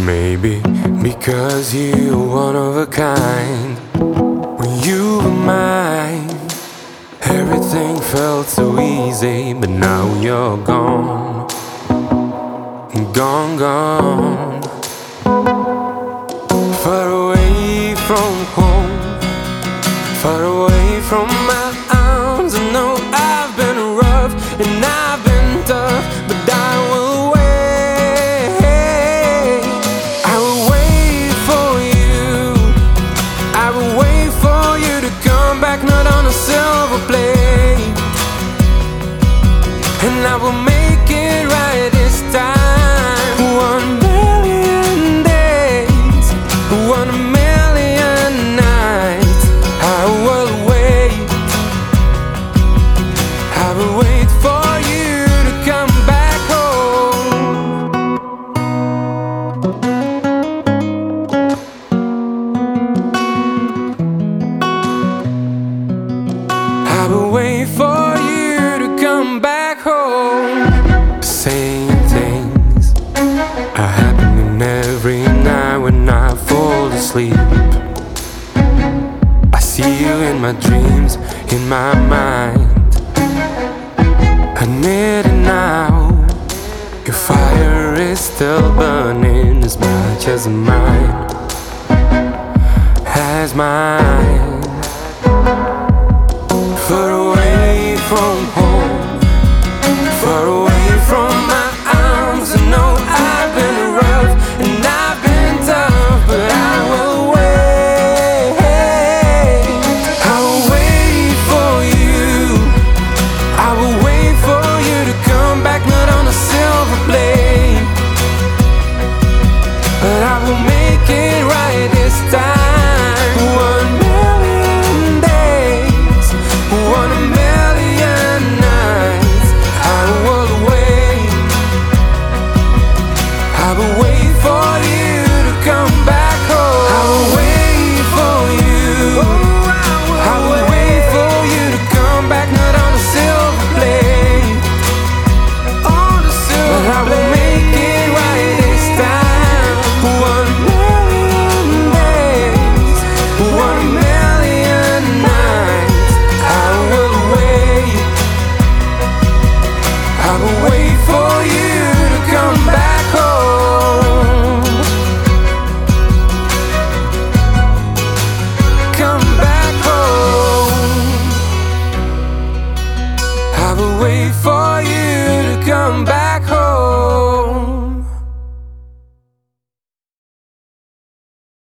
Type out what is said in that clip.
Maybe because you're one of a kind. When you were mine, everything felt so easy, but now you're gone. Gone, gone. Far away from home, far away from my arms. I know I've been rough and I've been tough, I will make it right this time. One million days, one million nights. I will wait. I will wait for you to come back home. I will wait for my dreams, in my mind. Admit it now. Your fire is still burning as much as mine. As mine.